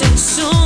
It's so